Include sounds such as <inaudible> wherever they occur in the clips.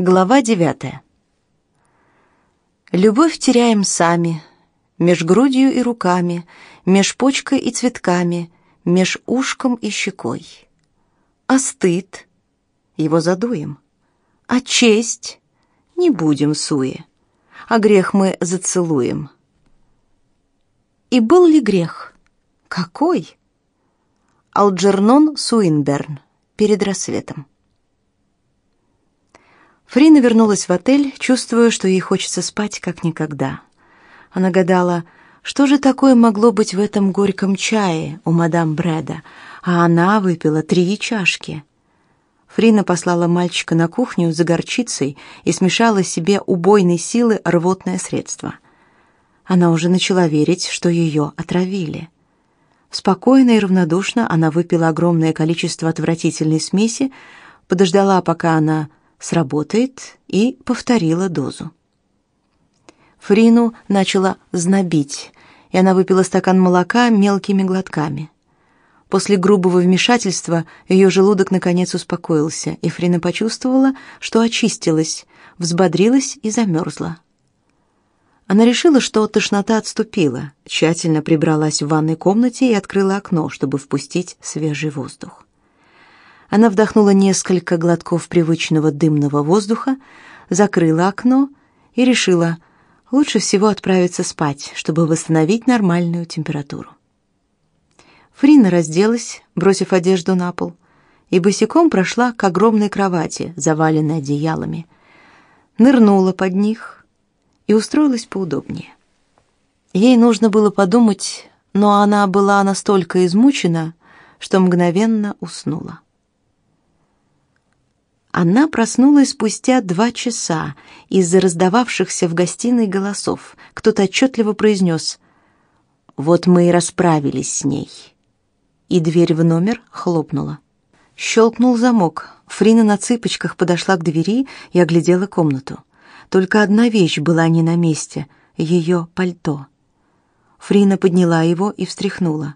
Глава девятая. Любовь теряем сами, меж грудью и руками, меж почкой и цветками, меж ушком и щекой. А стыд? Его задуем. А честь? Не будем суе. А грех мы зацелуем. И был ли грех? Какой? Алджернон Суинберн. Перед рассветом. Фрина вернулась в отель, чувствуя, что ей хочется спать как никогда. Она гадала, что же такое могло быть в этом горьком чае у мадам Брэда, а она выпила три чашки. Фрина послала мальчика на кухню за горчицей и смешала себе убойной силы рвотное средство. Она уже начала верить, что ее отравили. Спокойно и равнодушно она выпила огромное количество отвратительной смеси, подождала, пока она сработает, и повторила дозу. Фрину начала знобить, и она выпила стакан молока мелкими глотками. После грубого вмешательства ее желудок наконец успокоился, и Фрина почувствовала, что очистилась, взбодрилась и замерзла. Она решила, что тошнота отступила, тщательно прибралась в ванной комнате и открыла окно, чтобы впустить свежий воздух. Она вдохнула несколько глотков привычного дымного воздуха, закрыла окно и решила, лучше всего отправиться спать, чтобы восстановить нормальную температуру. Фрина разделась, бросив одежду на пол, и босиком прошла к огромной кровати, заваленной одеялами. Нырнула под них, и устроилась поудобнее. Ей нужно было подумать, но она была настолько измучена, что мгновенно уснула. Она проснулась спустя два часа из-за раздававшихся в гостиной голосов. Кто-то отчетливо произнес «Вот мы и расправились с ней». И дверь в номер хлопнула. Щелкнул замок. Фрина на цыпочках подошла к двери и оглядела комнату. Только одна вещь была не на месте — ее пальто. Фрина подняла его и встряхнула.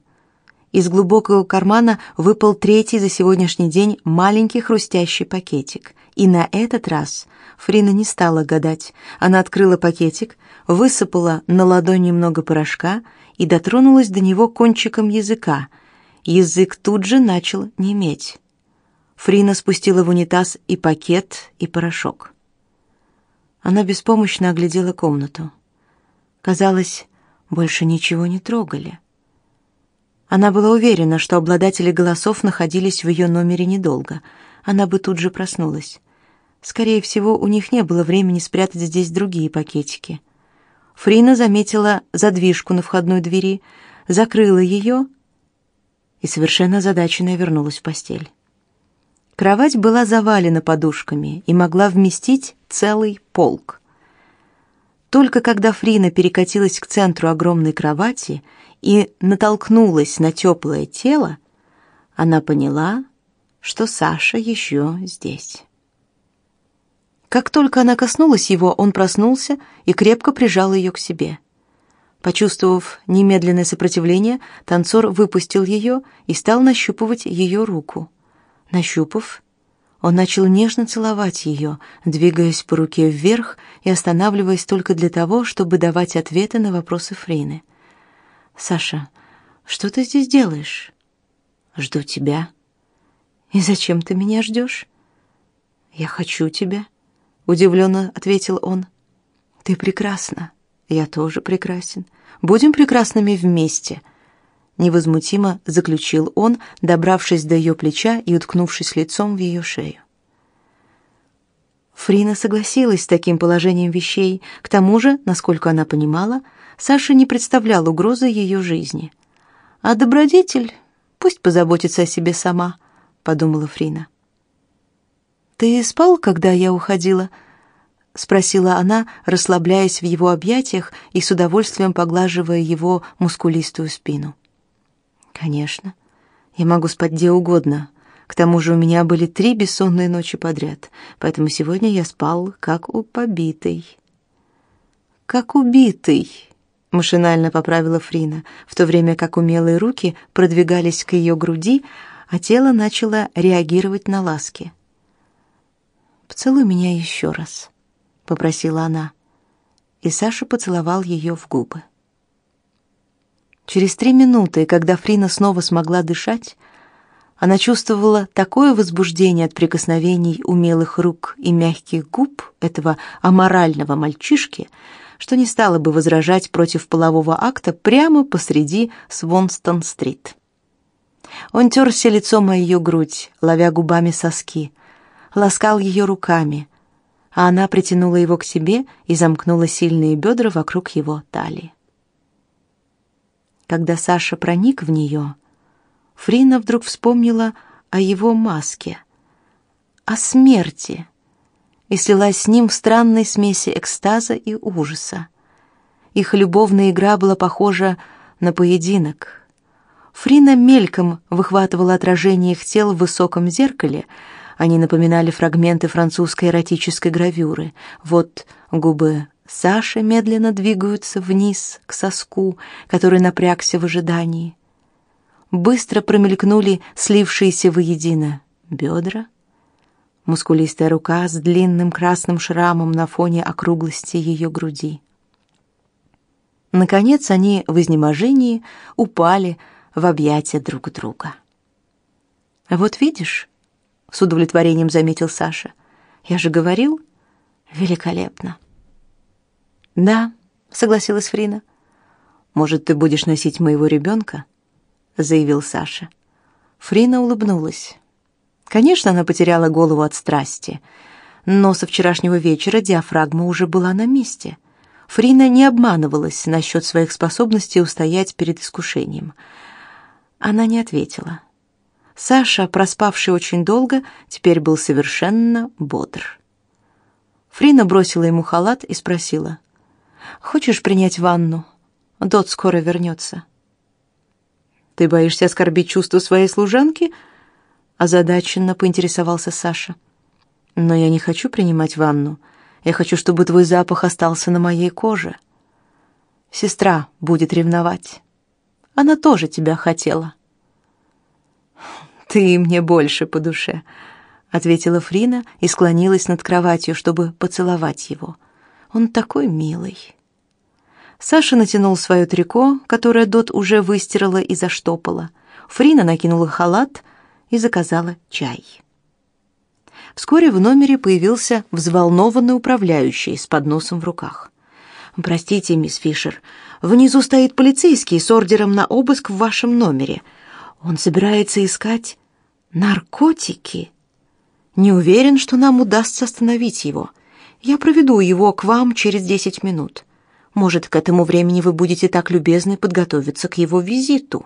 Из глубокого кармана выпал третий за сегодняшний день маленький хрустящий пакетик. И на этот раз Фрина не стала гадать. Она открыла пакетик, высыпала на ладонь немного порошка и дотронулась до него кончиком языка. Язык тут же начал неметь. Фрина спустила в унитаз и пакет, и порошок. Она беспомощно оглядела комнату. Казалось, больше ничего не трогали. Она была уверена, что обладатели голосов находились в ее номере недолго. Она бы тут же проснулась. Скорее всего, у них не было времени спрятать здесь другие пакетики. Фрина заметила задвижку на входной двери, закрыла ее и совершенно озадаченная вернулась в постель. Кровать была завалена подушками и могла вместить целый полк. Только когда Фрина перекатилась к центру огромной кровати и натолкнулась на теплое тело, она поняла, что Саша еще здесь. Как только она коснулась его, он проснулся и крепко прижал ее к себе. Почувствовав немедленное сопротивление, танцор выпустил ее и стал нащупывать ее руку. Нащупав, он начал нежно целовать ее, двигаясь по руке вверх и останавливаясь только для того, чтобы давать ответы на вопросы Фрины. «Саша, что ты здесь делаешь?» «Жду тебя». «И зачем ты меня ждешь?» «Я хочу тебя», — удивленно ответил он. «Ты прекрасна. Я тоже прекрасен. Будем прекрасными вместе», невозмутимо заключил он, добравшись до ее плеча и уткнувшись лицом в ее шею. Фрина согласилась с таким положением вещей. К тому же, насколько она понимала, Саша не представлял угрозы ее жизни. А добродетель пусть позаботится о себе сама, подумала Фрина. Ты спал, когда я уходила? спросила она, расслабляясь в его объятиях и с удовольствием поглаживая его мускулистую спину. Конечно. Я могу спать где угодно. К тому же у меня были три бессонные ночи подряд, поэтому сегодня я спал как у побитой. Как убитый, машинально поправила Фрина, в то время как умелые руки продвигались к ее груди, а тело начало реагировать на ласки. «Поцелуй меня еще раз», — попросила она. И Саша поцеловал ее в губы. Через три минуты, когда Фрина снова смогла дышать, она чувствовала такое возбуждение от прикосновений умелых рук и мягких губ этого аморального мальчишки, что не стала бы возражать против полового акта прямо посреди Свонстон-стрит. Он терся лицом о ее грудь, ловя губами соски, ласкал ее руками, а она притянула его к себе и замкнула сильные бедра вокруг его талии. Когда Саша проник в нее, Фрина вдруг вспомнила о его маске, о смерти, и слилась с ним в странной смеси экстаза и ужаса. Их любовная игра была похожа на поединок. Фрина мельком выхватывала отражение их тел в высоком зеркале. Они напоминали фрагменты французской эротической гравюры. Вот губы Саши медленно двигаются вниз к соску, который напрягся в ожидании. Быстро промелькнули слившиеся воедино бедра, мускулистая рука с длинным красным шрамом на фоне округлости ее груди. Наконец они в изнеможении упали в объятия друг друга. «Вот видишь», — с удовлетворением заметил Саша, — «я же говорил, великолепно». «Да», — согласилась Фрина. «Может, ты будешь носить моего ребенка?» — заявил Саша. Фрина улыбнулась. Конечно, она потеряла голову от страсти, но со вчерашнего вечера диафрагма уже была на месте. Фрина не обманывалась насчет своих способностей устоять перед искушением. Она не ответила. Саша, проспавший очень долго, теперь был совершенно бодр. Фрина бросила ему халат и спросила: Хочешь принять ванну? Дот скоро вернется». «Ты боишься оскорбить чувства своей служанки?» Озадаченно поинтересовался Саша. «Но я не хочу принимать ванну. Я хочу, чтобы твой запах остался на моей коже. Сестра будет ревновать. Она тоже тебя хотела». «Ты мне больше по душе», — ответила Фрина и склонилась над кроватью, чтобы поцеловать его. «Он такой милый». Саша натянул свое трико, которое Дот уже выстирала и заштопала. Фрина накинула халат и заказала чай. Вскоре в номере появился взволнованный управляющий с подносом в руках. «Простите, мисс Фишер, внизу стоит полицейский с ордером на обыск в вашем номере. Он собирается искать наркотики. Не уверен, что нам удастся остановить его. Я проведу его к вам через десять минут». Может, к этому времени вы будете так любезны подготовиться к его визиту.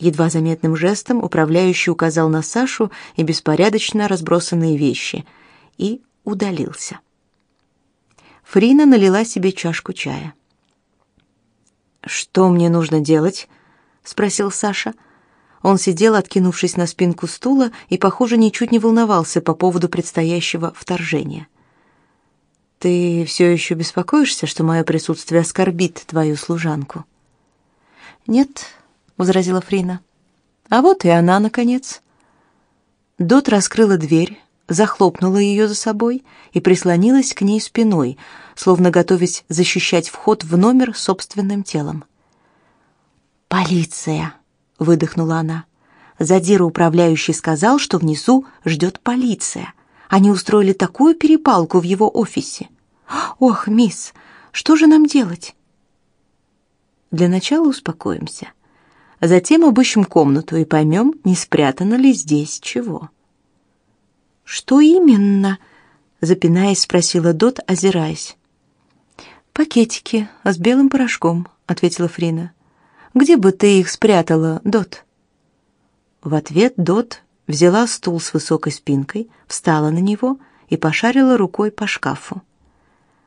Едва заметным жестом управляющий указал на Сашу и беспорядочно разбросанные вещи и удалился. Фрина налила себе чашку чая. Что мне нужно делать? спросил Саша. Он сидел, откинувшись на спинку стула, и, похоже, ничуть не волновался по поводу предстоящего вторжения. Ты все еще беспокоишься, что мое присутствие оскорбит твою служанку? Нет, возразила Фрина. А вот и она наконец. Дот раскрыла дверь, захлопнула ее за собой и прислонилась к ней спиной, словно готовясь защищать вход в номер собственным телом. Полиция, выдохнула она. Задира управляющий сказал, что внизу ждет полиция. Они устроили такую перепалку в его офисе. Ох, мисс, что же нам делать? Для начала успокоимся. Затем обыщем комнату и поймем, не спрятано ли здесь чего. Что именно? запинаясь, спросила Дот, озираясь. Пакетики с белым порошком, ответила Фрина. Где бы ты их спрятала, Дот? В ответ Дот взяла стул с высокой спинкой, встала на него и пошарила рукой по шкафу.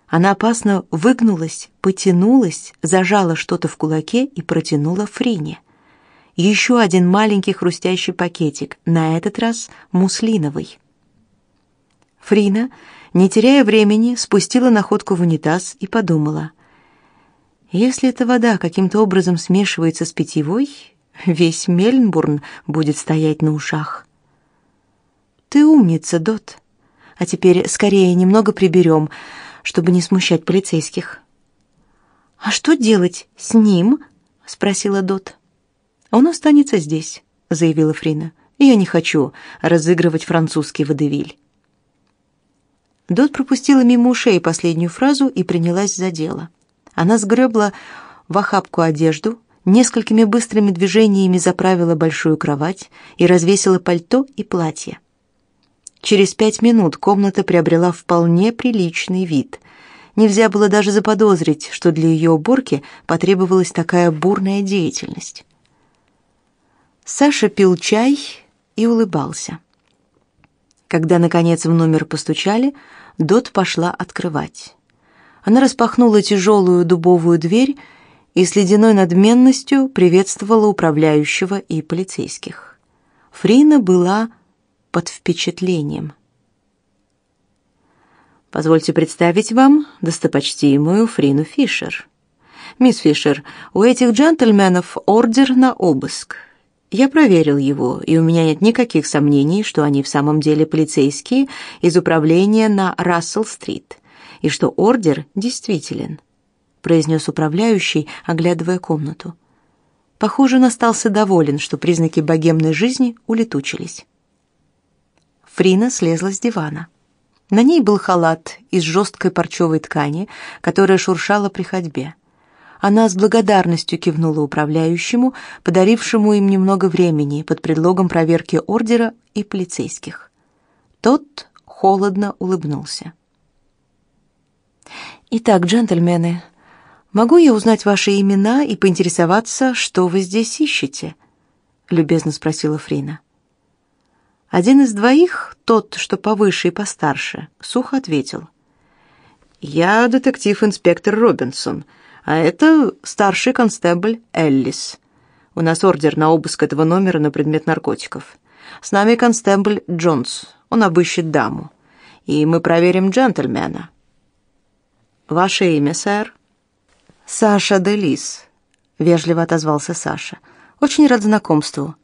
Она опасно выгнулась, потянулась, зажала что-то в кулаке и протянула Фрине. Еще один маленький хрустящий пакетик, на этот раз муслиновый. Фрина, не теряя времени, спустила находку в унитаз и подумала: если эта вода каким-то образом смешивается с питьевой, весь Мельнбурн будет стоять на ушах. Ты умница, Дот. А теперь скорее немного приберем, чтобы не смущать полицейских. А что делать с ним? спросила Дот. Он останется здесь, заявила Фрина. Я не хочу разыгрывать французский водевиль. Дот пропустила мимо ушей последнюю фразу и принялась за дело. Она сгребла в охапку одежду, несколькими быстрыми движениями заправила большую кровать и развесила пальто и платье. Через пять минут комната приобрела вполне приличный вид. Нельзя было даже заподозрить, что для ее уборки потребовалась такая бурная деятельность. Саша пил чай и улыбался. Когда, наконец, в номер постучали, Дот пошла открывать. Она распахнула тяжелую дубовую дверь и с ледяной надменностью приветствовала управляющего и полицейских. Фрина была под впечатлением. Позвольте представить вам достопочтимую Фрину Фишер. Мисс Фишер, у этих джентльменов ордер на обыск. Я проверил его, и у меня нет никаких сомнений, что они в самом деле полицейские из управления на Рассел-стрит, и что ордер действителен произнес управляющий, оглядывая комнату. Похоже, он остался доволен, что признаки богемной жизни улетучились. Фрина слезла с дивана. На ней был халат из жесткой парчевой ткани, которая шуршала при ходьбе. Она с благодарностью кивнула управляющему, подарившему им немного времени под предлогом проверки ордера и полицейских. Тот холодно улыбнулся. «Итак, джентльмены, Могу я узнать ваши имена и поинтересоваться, что вы здесь ищете? любезно спросила Фрина. Один из двоих, тот, что повыше и постарше, сухо ответил: "Я детектив-инспектор Робинсон, а это старший констебль Эллис. У нас ордер на обыск этого номера на предмет наркотиков. С нами констебль Джонс. Он обыщет даму, и мы проверим джентльмена. Ваше имя, сэр?" Саша Делис, вежливо отозвался Саша. Очень рад знакомству.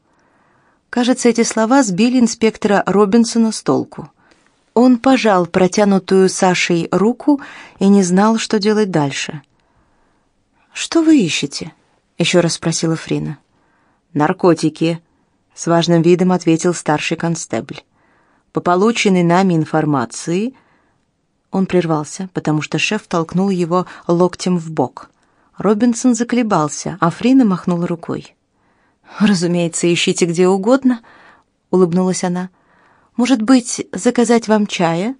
Кажется, эти слова сбили инспектора Робинсона с толку. Он пожал протянутую Сашей руку и не знал, что делать дальше. Что вы ищете? еще раз спросила Фрина. Наркотики, с важным видом ответил старший констебль. По полученной нами информации, он прервался, потому что шеф толкнул его локтем в бок. Робинсон заколебался, а Фрина махнула рукой. «Разумеется, ищите где угодно», — улыбнулась она. «Может быть, заказать вам чая?»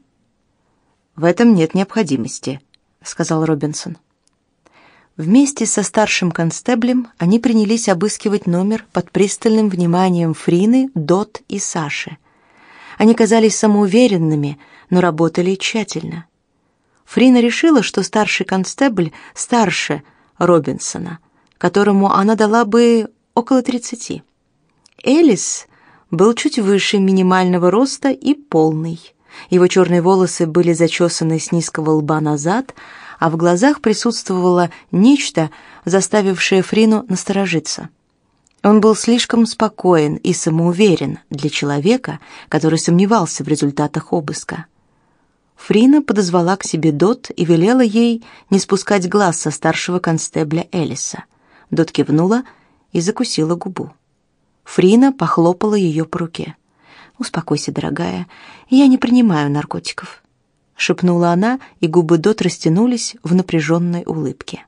«В этом нет необходимости», — сказал Робинсон. Вместе со старшим констеблем они принялись обыскивать номер под пристальным вниманием Фрины, Дот и Саши. Они казались самоуверенными, но работали тщательно. Фрина решила, что старший констебль старше Робинсона, которому она дала бы около тридцати. Элис был чуть выше минимального роста и полный. Его черные волосы были зачесаны с низкого лба назад, а в глазах присутствовало нечто, заставившее Фрину насторожиться. Он был слишком спокоен и самоуверен для человека, который сомневался в результатах обыска. Фрина подозвала к себе Дот и велела ей не спускать глаз со старшего констебля Элиса. Дот кивнула и закусила губу. Фрина похлопала ее по руке. «Успокойся, дорогая, я не принимаю наркотиков», — шепнула она, и губы Дот растянулись в напряженной улыбке.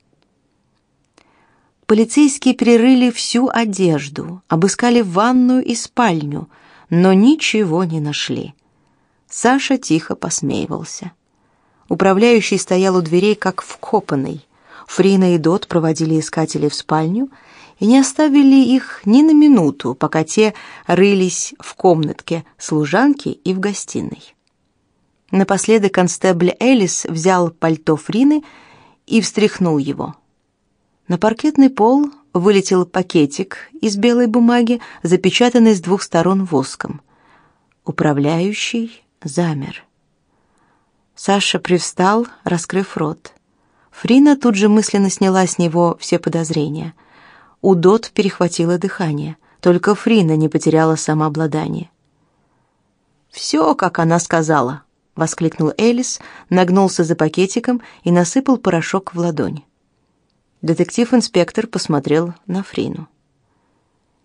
Полицейские перерыли всю одежду, обыскали ванную и спальню, но ничего не нашли. Саша тихо посмеивался. Управляющий стоял у дверей как вкопанный. Фрина и Дот проводили искателей в спальню и не оставили их ни на минуту, пока те рылись в комнатке служанки и в гостиной. Напоследок констебль Элис взял пальто Фрины и встряхнул его. На паркетный пол вылетел пакетик из белой бумаги, запечатанный с двух сторон воском. Управляющий замер. Саша привстал, раскрыв рот. Фрина тут же мысленно сняла с него все подозрения. У Дот перехватило дыхание. Только Фрина не потеряла самообладание. «Все, как она сказала», — воскликнул Элис, нагнулся за пакетиком и насыпал порошок в ладонь. Детектив-инспектор посмотрел на Фрину.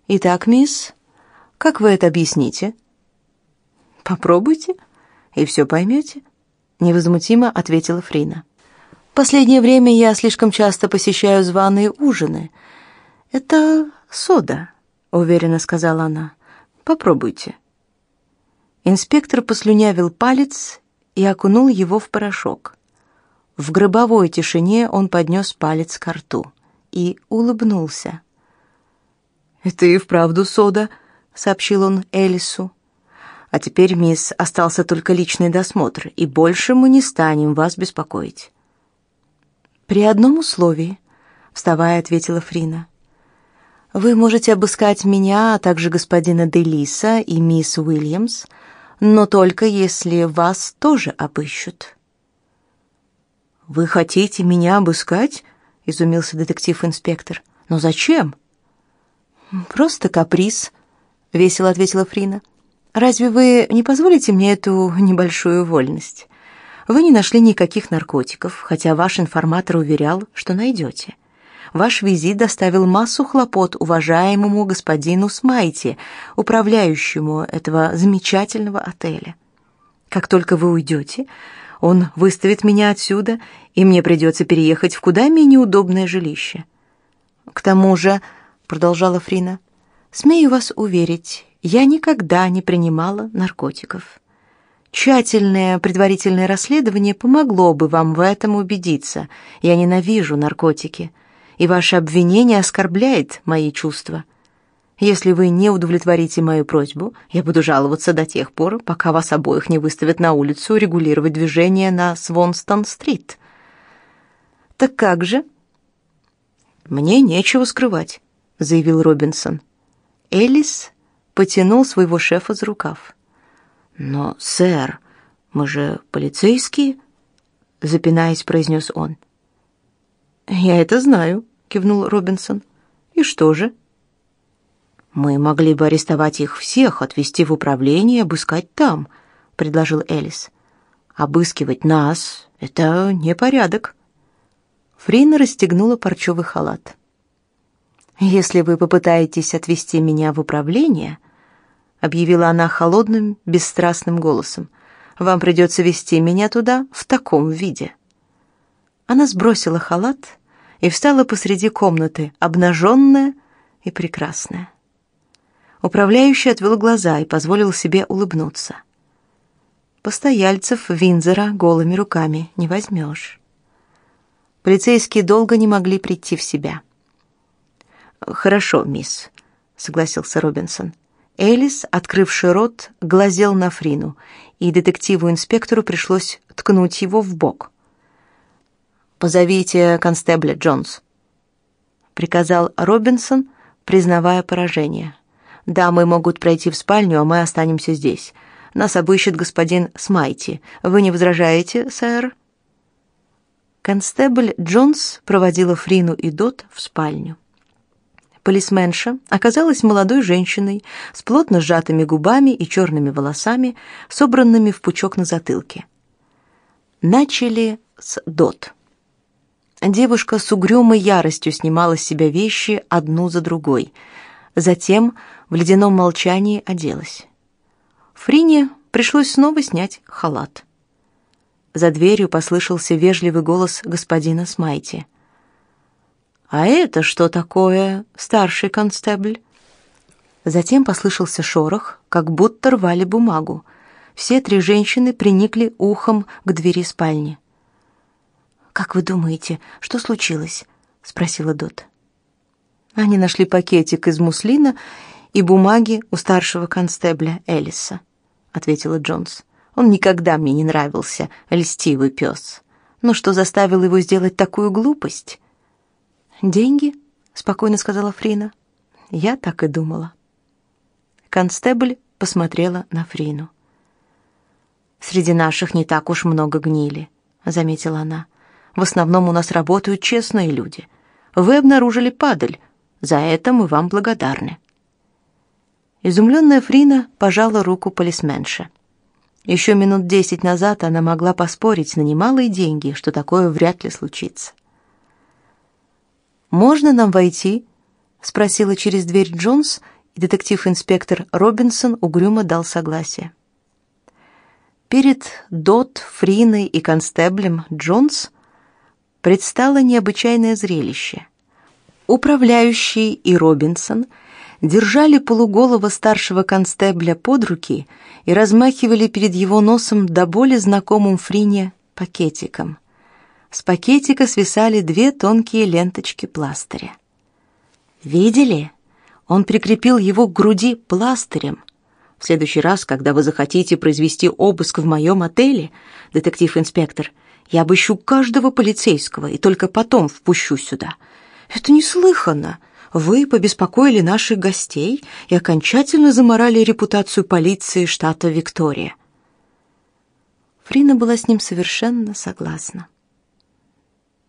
«Итак, мисс, как вы это объясните?» «Попробуйте, и все поймете», — невозмутимо ответила Фрина. «Последнее время я слишком часто посещаю званые ужины. Это сода», — уверенно сказала она. «Попробуйте». Инспектор послюнявил палец и окунул его в порошок. В гробовой тишине он поднес палец к рту и улыбнулся. «Это и вправду сода», — сообщил он Элису. «А теперь, мисс, остался только личный досмотр, и больше мы не станем вас беспокоить». «При одном условии», — вставая, ответила Фрина. «Вы можете обыскать меня, а также господина Делиса и мисс Уильямс, но только если вас тоже обыщут». «Вы хотите меня обыскать?» — изумился детектив-инспектор. «Но зачем?» «Просто каприз», — весело ответила Фрина. «Разве вы не позволите мне эту небольшую вольность? Вы не нашли никаких наркотиков, хотя ваш информатор уверял, что найдете. Ваш визит доставил массу хлопот уважаемому господину Смайти, управляющему этого замечательного отеля. Как только вы уйдете, он выставит меня отсюда, и мне придется переехать в куда менее удобное жилище. К тому же, продолжала Фрина, смею вас уверить, я никогда не принимала наркотиков. Тщательное предварительное расследование помогло бы вам в этом убедиться. Я ненавижу наркотики, и ваше обвинение оскорбляет мои чувства. Если вы не удовлетворите мою просьбу, я буду жаловаться до тех пор, пока вас обоих не выставят на улицу регулировать движение на Свонстон-стрит. Так как же? Мне нечего скрывать, заявил Робинсон. Элис потянул своего шефа за рукав. Но, сэр, мы же полицейские, запинаясь, произнес он. Я это знаю, кивнул Робинсон. И что же? Мы могли бы арестовать их всех, отвезти в управление, обыскать там, предложил Элис. Обыскивать нас это не порядок. Фрина расстегнула парчевый халат. Если вы попытаетесь отвезти меня в управление, объявила она холодным, бесстрастным голосом. Вам придется вести меня туда в таком виде. Она сбросила халат и встала посреди комнаты, обнаженная и прекрасная. Управляющий отвел глаза и позволил себе улыбнуться. Постояльцев Винзера голыми руками не возьмешь. Полицейские долго не могли прийти в себя. «Хорошо, мисс», — согласился Робинсон. Элис, открывший рот, глазел на Фрину, и детективу-инспектору пришлось ткнуть его в бок. «Позовите констебля Джонс», — приказал Робинсон, признавая поражение. Дамы могут пройти в спальню, а мы останемся здесь. Нас обыщет господин Смайти. Вы не возражаете, сэр?» Констебль Джонс проводила Фрину и Дот в спальню. Полисменша оказалась молодой женщиной с плотно сжатыми губами и черными волосами, собранными в пучок на затылке. Начали с Дот. Девушка с угрюмой яростью снимала с себя вещи одну за другой. Затем в ледяном молчании оделась. Фрине пришлось снова снять халат. За дверью послышался вежливый голос господина Смайти. «А это что такое, старший констебль?» Затем послышался шорох, как будто рвали бумагу. Все три женщины приникли ухом к двери спальни. «Как вы думаете, что случилось?» — спросила Дот. Они нашли пакетик из муслина и бумаги у старшего констебля Элиса, ответила Джонс. Он никогда мне не нравился, льстивый пес. Но что заставило его сделать такую глупость? Деньги, спокойно сказала Фрина. Я так и думала. Констебль посмотрела на Фрину. Среди наших не так уж много гнили, заметила она. В основном у нас работают честные люди. Вы обнаружили падаль. За это мы вам благодарны. Изумленная Фрина пожала руку полисменше. Еще минут десять назад она могла поспорить на немалые деньги, что такое вряд ли случится. «Можно нам войти?» — спросила через дверь Джонс, и детектив-инспектор Робинсон угрюмо дал согласие. Перед Дот, Фриной и констеблем Джонс предстало необычайное зрелище. Управляющий и Робинсон держали полуголого старшего констебля под руки и размахивали перед его носом до боли знакомым Фрине пакетиком. С пакетика свисали две тонкие ленточки пластыря. «Видели?» Он прикрепил его к груди пластырем. В следующий раз, когда вы захотите произвести обыск в моем отеле, детектив-инспектор, я обыщу каждого полицейского и только потом впущу сюда. Это неслыханно. Вы побеспокоили наших гостей и окончательно заморали репутацию полиции штата Виктория. Фрина была с ним совершенно согласна.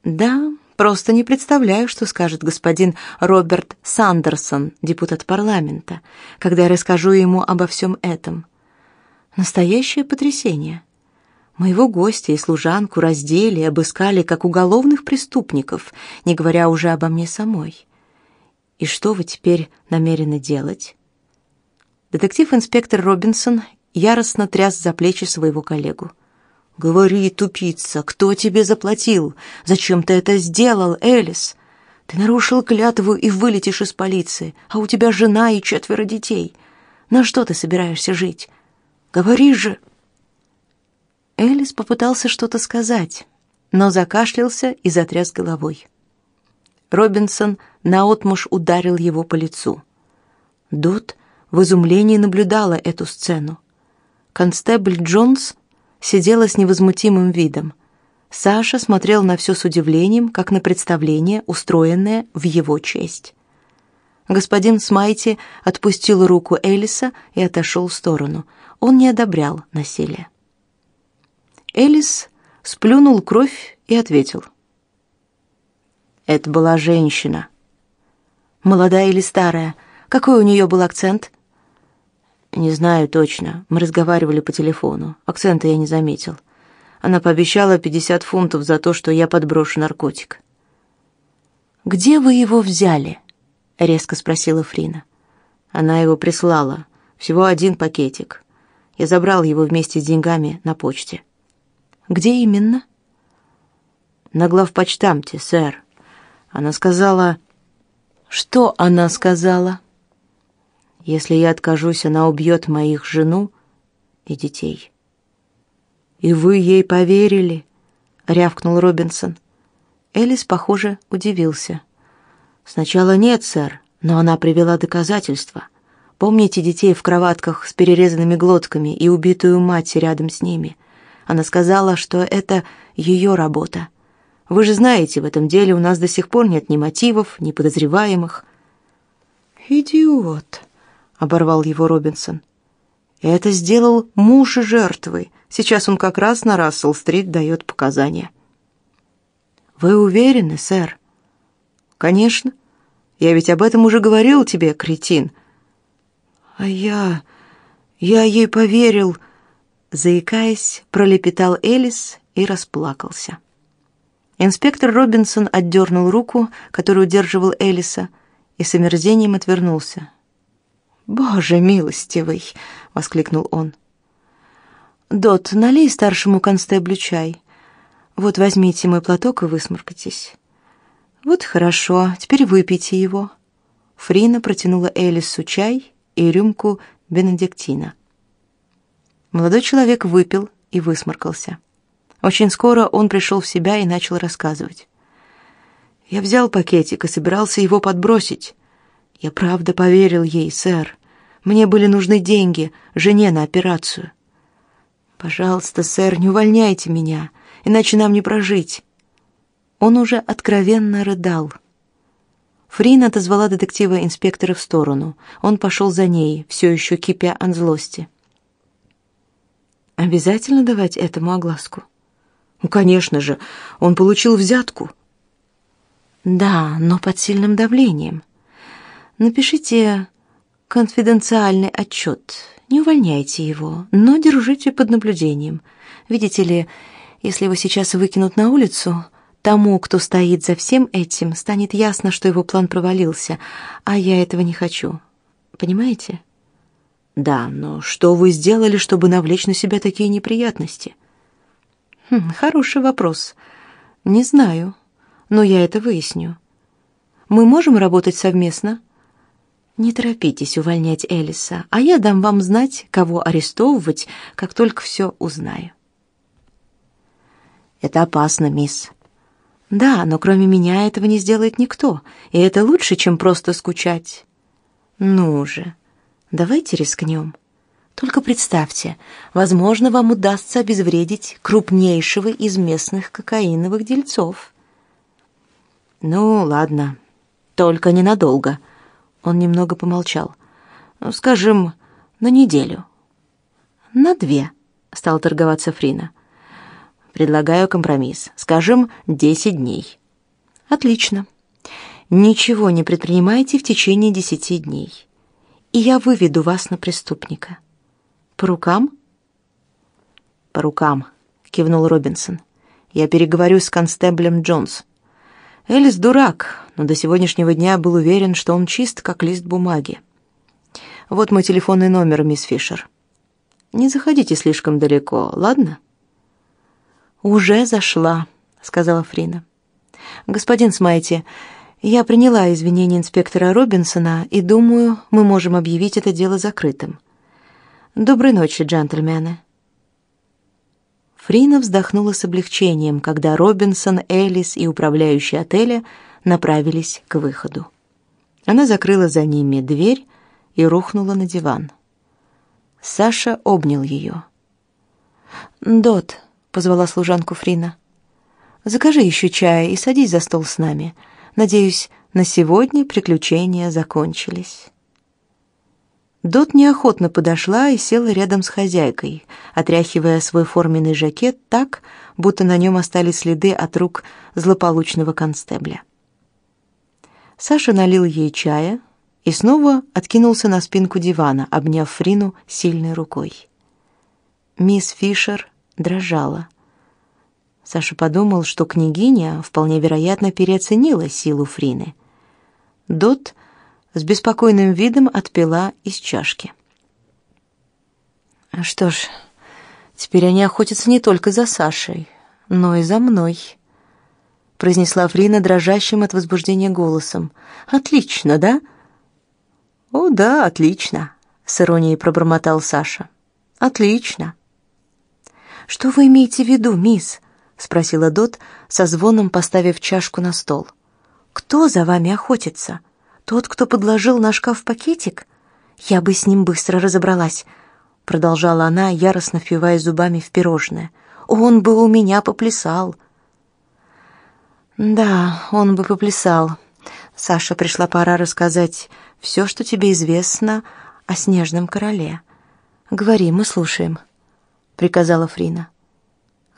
Да, Просто не представляю, что скажет господин Роберт Сандерсон, депутат парламента, когда я расскажу ему обо всем этом. Настоящее потрясение. Моего гостя и служанку раздели и обыскали как уголовных преступников, не говоря уже обо мне самой. И что вы теперь намерены делать? Детектив-инспектор Робинсон яростно тряс за плечи своего коллегу. «Говори, тупица, кто тебе заплатил? Зачем ты это сделал, Элис? Ты нарушил клятву и вылетишь из полиции, а у тебя жена и четверо детей. На что ты собираешься жить? Говори же!» Элис попытался что-то сказать, но закашлялся и затряс головой. Робинсон наотмашь ударил его по лицу. Дот в изумлении наблюдала эту сцену. Констебль Джонс сидела с невозмутимым видом. Саша смотрел на все с удивлением, как на представление, устроенное в его честь. Господин Смайти отпустил руку Элиса и отошел в сторону. Он не одобрял насилие. Элис сплюнул кровь и ответил. «Это была женщина». «Молодая или старая? Какой у нее был акцент?» Не знаю точно. Мы разговаривали по телефону. Акцента я не заметил. Она пообещала 50 фунтов за то, что я подброшу наркотик. Где вы его взяли? резко спросила Фрина. Она его прислала. Всего один пакетик. Я забрал его вместе с деньгами на почте. Где именно? На главпочтамте, сэр. Она сказала... Что она сказала? Если я откажусь, она убьет моих жену и детей. И вы ей поверили? рявкнул Робинсон. Элис, похоже, удивился. Сначала нет, сэр, но она привела доказательства. Помните детей в кроватках с перерезанными глотками и убитую мать рядом с ними? Она сказала, что это ее работа. Вы же знаете, в этом деле у нас до сих пор нет ни мотивов, ни подозреваемых. Идиот, оборвал его Робинсон. Это сделал муж жертвы. Сейчас он как раз на Рассел-стрит дает показания. Вы уверены, сэр? Конечно. Я ведь об этом уже говорил тебе, кретин. А я я ей поверил, заикаясь, пролепетал Элис и расплакался. Инспектор Робинсон отдернул руку, которую удерживал Элиса, и с омерзением отвернулся. «Боже милостивый!» — воскликнул он. «Дот, налей старшему констеблю чай. Вот возьмите мой платок и высморкайтесь. Вот хорошо, теперь выпейте его». Фрина протянула Элису чай и рюмку бенедиктина. Молодой человек выпил и высморкался. Очень скоро он пришел в себя и начал рассказывать. «Я взял пакетик и собирался его подбросить. Я правда поверил ей, сэр. Мне были нужны деньги, жене на операцию. Пожалуйста, сэр, не увольняйте меня, иначе нам не прожить. Он уже откровенно рыдал. Фрин отозвала детектива-инспектора в сторону. Он пошел за ней, все еще кипя от злости. Обязательно давать этому огласку? Ну, конечно же, он получил взятку. Да, но под сильным давлением. Напишите конфиденциальный отчет. Не увольняйте его, но держите под наблюдением. Видите ли, если его сейчас выкинут на улицу, тому, кто стоит за всем этим, станет ясно, что его план провалился, а я этого не хочу. Понимаете? Да, но что вы сделали, чтобы навлечь на себя такие неприятности? Хм, хороший вопрос. Не знаю, но я это выясню. Мы можем работать совместно? Не торопитесь увольнять Элиса, а я дам вам знать, кого арестовывать, как только все узнаю. Это опасно, мисс. Да, но кроме меня этого не сделает никто, и это лучше, чем просто скучать. Ну же, давайте рискнем. Только представьте, возможно, вам удастся обезвредить крупнейшего из местных кокаиновых дельцов. Ну, ладно, только ненадолго. Он немного помолчал. Ну, скажем, на неделю. На две, стала торговаться Фрина. Предлагаю компромисс. Скажем, десять дней. Отлично. Ничего не предпринимайте в течение десяти дней. И я выведу вас на преступника. По рукам? По рукам, кивнул Робинсон. Я переговорю с констеблем Джонс. Элис дурак, но до сегодняшнего дня был уверен, что он чист, как лист бумаги. Вот мой телефонный номер, мисс Фишер. Не заходите слишком далеко, ладно? «Уже зашла», — сказала Фрина. «Господин Смайти, я приняла извинения инспектора Робинсона и думаю, мы можем объявить это дело закрытым. Доброй ночи, джентльмены». Фрина вздохнула с облегчением, когда Робинсон, Элис и управляющий отеля направились к выходу. Она закрыла за ними дверь и рухнула на диван. Саша обнял ее. «Дот», позвала служанку Фрина. Закажи еще чая и садись за стол с нами. Надеюсь, на сегодня приключения закончились. Дот неохотно подошла и села рядом с хозяйкой, отряхивая свой форменный жакет так, будто на нем остались следы от рук злополучного констебля. Саша налил ей чая и снова откинулся на спинку дивана, обняв Фрину сильной рукой. Мисс Фишер дрожала. Саша подумал, что княгиня вполне вероятно переоценила силу Фрины. Дот с беспокойным видом отпила из чашки. Что ж, теперь они охотятся не только за Сашей, но и за мной, произнесла Фрина дрожащим от возбуждения голосом. Отлично, да? О, да, отлично, с иронией пробормотал Саша. Отлично. Что вы имеете в виду, мисс? Спросила Дот, со звоном поставив чашку на стол. Кто за вами охотится? Тот, кто подложил на шкаф пакетик? Я бы с ним быстро разобралась, продолжала она, яростно впивая зубами в пирожное. Он бы у меня поплясал. Да, он бы поплясал. Саша, пришла пора рассказать все, что тебе известно о снежном короле. Говори, мы слушаем приказала Фрина.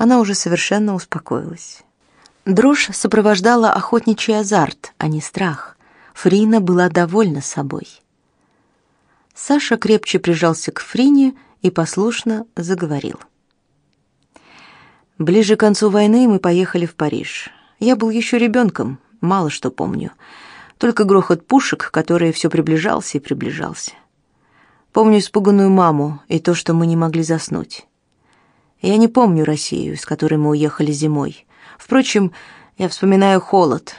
Она уже совершенно успокоилась. Дрожь сопровождала охотничий азарт, а не страх. Фрина была довольна собой. Саша крепче прижался к Фрине и послушно заговорил. Ближе к концу войны мы поехали в Париж. Я был еще ребенком, мало что помню. Только грохот пушек, который все приближался и приближался. Помню испуганную маму и то, что мы не могли заснуть. Я не помню Россию, с которой мы уехали зимой. Впрочем, я вспоминаю холод.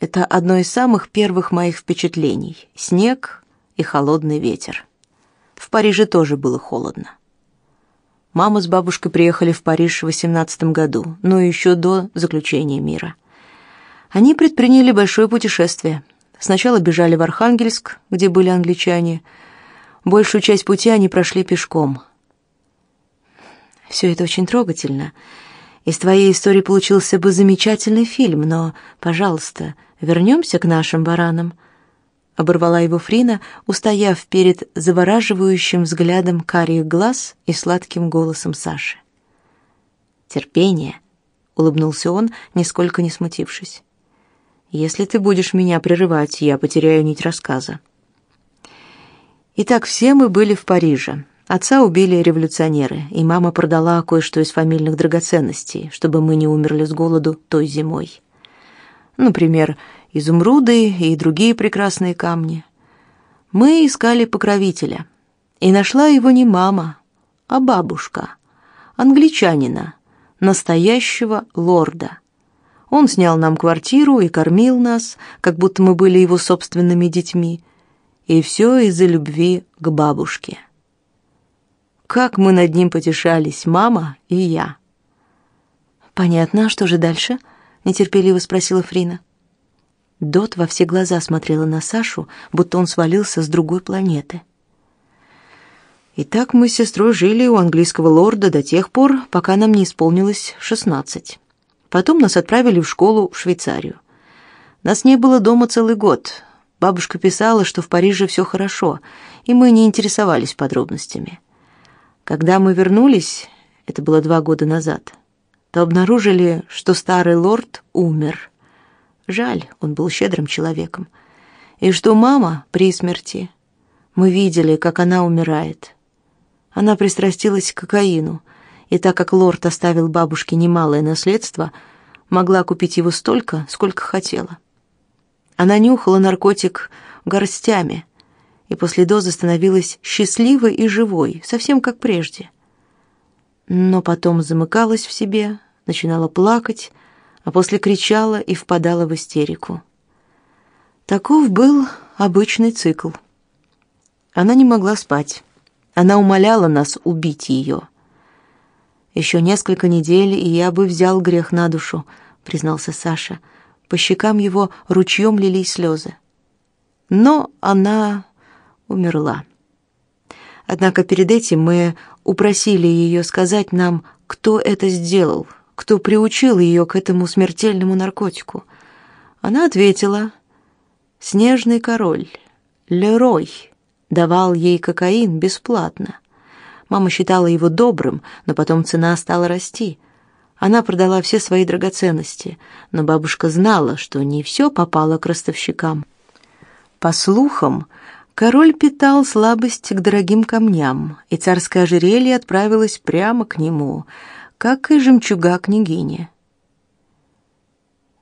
Это одно из самых первых моих впечатлений. Снег и холодный ветер. В Париже тоже было холодно. Мама с бабушкой приехали в Париж в 18 году, но еще до заключения мира. Они предприняли большое путешествие. Сначала бежали в Архангельск, где были англичане. Большую часть пути они прошли пешком – все это очень трогательно. Из твоей истории получился бы замечательный фильм, но, пожалуйста, вернемся к нашим баранам. Оборвала его Фрина, устояв перед завораживающим взглядом карих глаз и сладким голосом Саши. Терпение, улыбнулся он, нисколько не смутившись. Если ты будешь меня прерывать, я потеряю нить рассказа. Итак, все мы были в Париже. Отца убили революционеры, и мама продала кое-что из фамильных драгоценностей, чтобы мы не умерли с голоду той зимой. Например, изумруды и другие прекрасные камни. Мы искали покровителя, и нашла его не мама, а бабушка, англичанина, настоящего лорда. Он снял нам квартиру и кормил нас, как будто мы были его собственными детьми, и все из-за любви к бабушке. Как мы над ним потешались, мама и я. Понятно, а что же дальше? нетерпеливо спросила Фрина. Дот во все глаза смотрела на Сашу, будто он свалился с другой планеты. И так мы с сестрой жили у английского лорда до тех пор, пока нам не исполнилось шестнадцать. Потом нас отправили в школу в Швейцарию. Нас не было дома целый год. Бабушка писала, что в Париже все хорошо, и мы не интересовались подробностями. Когда мы вернулись, это было два года назад, то обнаружили, что старый лорд умер. Жаль, он был щедрым человеком. И что мама при смерти. Мы видели, как она умирает. Она пристрастилась к кокаину, и так как лорд оставил бабушке немалое наследство, могла купить его столько, сколько хотела. Она нюхала наркотик горстями, и после дозы становилась счастливой и живой, совсем как прежде. Но потом замыкалась в себе, начинала плакать, а после кричала и впадала в истерику. Таков был обычный цикл. Она не могла спать. Она умоляла нас убить ее. Еще несколько недель, и я бы взял грех на душу, признался Саша. По щекам его ручьем лились слезы. Но она умерла. Однако перед этим мы упросили ее сказать нам, кто это сделал, кто приучил ее к этому смертельному наркотику. Она ответила: "Снежный король, Лерой, давал ей кокаин бесплатно. Мама считала его добрым, но потом цена стала расти. Она продала все свои драгоценности, но бабушка знала, что не все попало к ростовщикам. По слухам, король питал слабость к дорогим камням, и царское ожерелье отправилось прямо к нему — как и жемчуга княгини.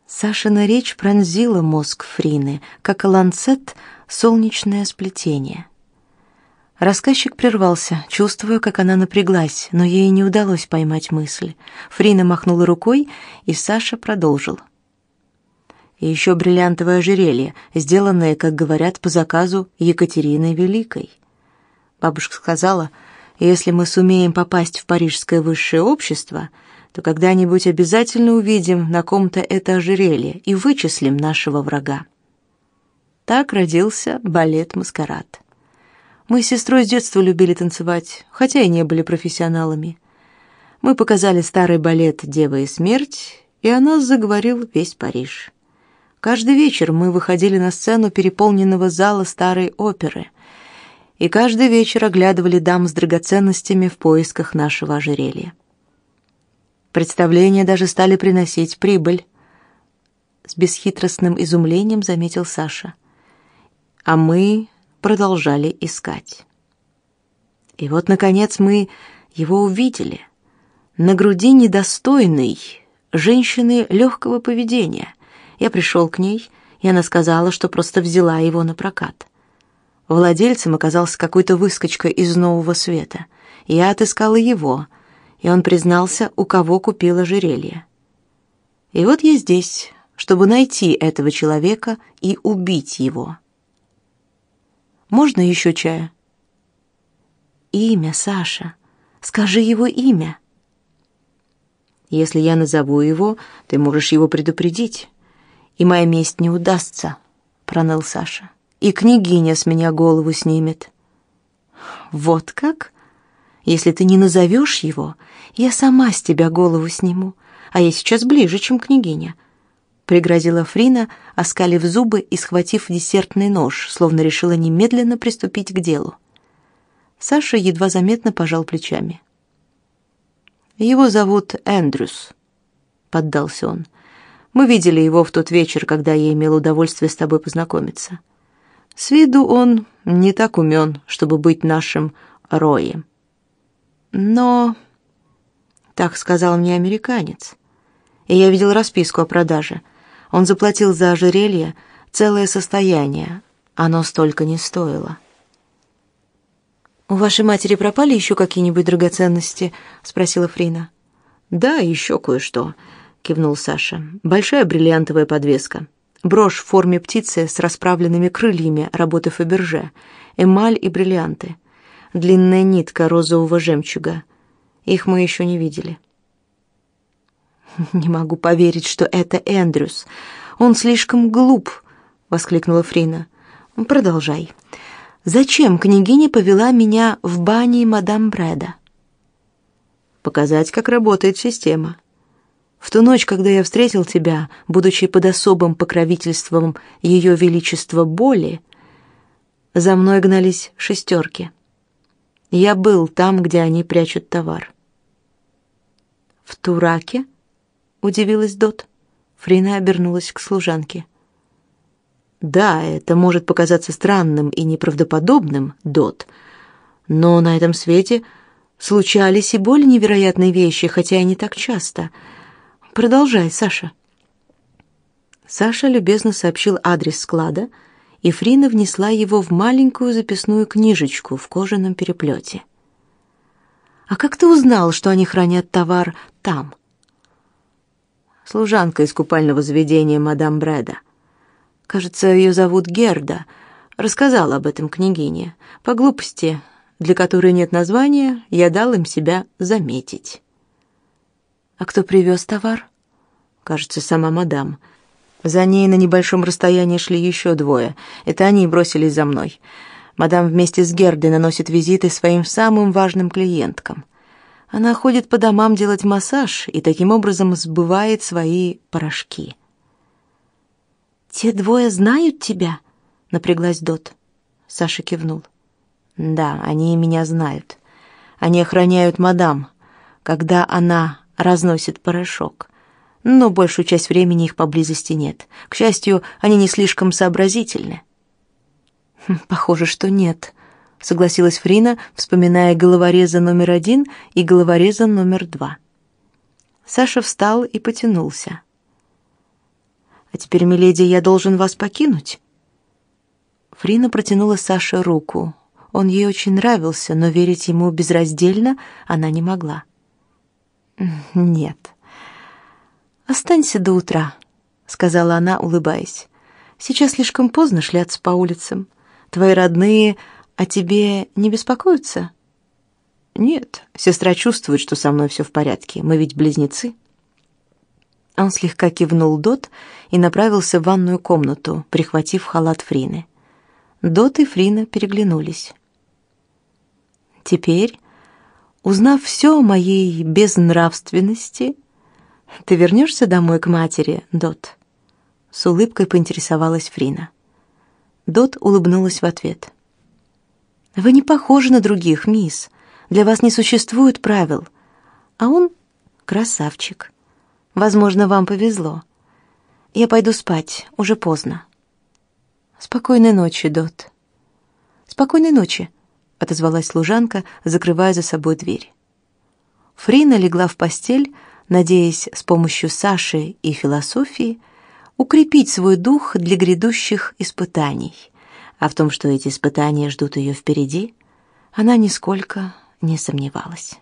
Сашина речь пронзила мозг Фрины, как ланцет солнечное сплетение. Рассказчик прервался, чувствуя, как она напряглась, но ей не удалось поймать мысль. Фрина махнула рукой, и Саша продолжил. И еще бриллиантовое ожерелье, сделанное, как говорят, по заказу Екатерины Великой. Бабушка сказала, если мы сумеем попасть в парижское высшее общество, то когда-нибудь обязательно увидим на ком-то это ожерелье и вычислим нашего врага. Так родился балет «Маскарад». Мы с сестрой с детства любили танцевать, хотя и не были профессионалами. Мы показали старый балет «Дева и смерть», и о нас заговорил весь Париж. Каждый вечер мы выходили на сцену переполненного зала старой оперы — и каждый вечер оглядывали дам с драгоценностями в поисках нашего ожерелья. Представления даже стали приносить прибыль. С бесхитростным изумлением заметил Саша. А мы продолжали искать. И вот, наконец, мы его увидели. На груди недостойной женщины легкого поведения. Я пришел к ней, и она сказала, что просто взяла его на прокат. Владельцем оказался какой-то выскочка из нового света. Я отыскала его, и он признался, у кого купил ожерелье. И вот я здесь, чтобы найти этого человека и убить его. Можно еще чая? Имя, Саша. Скажи его имя. Если я назову его, ты можешь его предупредить, и моя месть не удастся, проныл Саша и княгиня с меня голову снимет. Вот как? Если ты не назовешь его, я сама с тебя голову сниму, а я сейчас ближе, чем княгиня. Пригрозила Фрина, оскалив зубы и схватив десертный нож, словно решила немедленно приступить к делу. Саша едва заметно пожал плечами. Его зовут Эндрюс, поддался он. Мы видели его в тот вечер, когда я имел удовольствие с тобой познакомиться. С виду он не так умен, чтобы быть нашим Роем. Но так сказал мне американец. И я видел расписку о продаже. Он заплатил за ожерелье целое состояние. Оно столько не стоило. «У вашей матери пропали еще какие-нибудь драгоценности?» — спросила Фрина. «Да, еще кое-что», — кивнул Саша. «Большая бриллиантовая подвеска. Брошь в форме птицы с расправленными крыльями работы Фаберже, эмаль и бриллианты. Длинная нитка розового жемчуга. Их мы еще не видели». «Не могу поверить, что это Эндрюс. Он слишком глуп», — воскликнула Фрина. «Продолжай. Зачем княгиня повела меня в бане мадам Брэда?» «Показать, как работает система. В ту ночь, когда я встретил тебя, будучи под особым покровительством Ее Величества Боли, за мной гнались шестерки. Я был там, где они прячут товар». «В Тураке?» удивилась Дот. Фрина обернулась к служанке. Да, это может показаться странным и неправдоподобным, Дот, но на этом свете случались и более невероятные вещи, хотя и не так часто. Продолжай, Саша. Саша любезно сообщил адрес склада, и Фрина внесла его в маленькую записную книжечку в кожаном переплете. «А как ты узнал, что они хранят товар там?» служанка из купального заведения мадам Брэда. Кажется, ее зовут Герда. Рассказала об этом княгине. По глупости, для которой нет названия, я дал им себя заметить. А кто привез товар? Кажется, сама мадам. За ней на небольшом расстоянии шли еще двое. Это они бросились за мной. Мадам вместе с Гердой наносит визиты своим самым важным клиенткам. Она ходит по домам делать массаж и таким образом сбывает свои порошки. «Те двое знают тебя?» — напряглась Дот. Саша кивнул. «Да, они меня знают. Они охраняют мадам, когда она разносит порошок. Но большую часть времени их поблизости нет. К счастью, они не слишком сообразительны». «Хм, «Похоже, что нет», согласилась Фрина, вспоминая головореза номер один и головореза номер два. Саша встал и потянулся. «А теперь, миледи, я должен вас покинуть?» Фрина протянула Саше руку. Он ей очень нравился, но верить ему безраздельно она не могла. <laughs> «Нет. Останься до утра», — сказала она, улыбаясь. «Сейчас слишком поздно шляться по улицам. Твои родные «А тебе не беспокоиться?» «Нет, сестра чувствует, что со мной все в порядке. Мы ведь близнецы». Он слегка кивнул Дот и направился в ванную комнату, прихватив халат Фрины. Дот и Фрина переглянулись. «Теперь, узнав все о моей безнравственности, ты вернешься домой к матери, Дот?» С улыбкой поинтересовалась Фрина. Дот улыбнулась в ответ. Вы не похожи на других, мисс. Для вас не существует правил. А он красавчик. Возможно, вам повезло. Я пойду спать, уже поздно. Спокойной ночи, Дот. Спокойной ночи, отозвалась служанка, закрывая за собой дверь. Фрина легла в постель, надеясь с помощью Саши и философии укрепить свой дух для грядущих испытаний а в том, что эти испытания ждут ее впереди, она нисколько не сомневалась.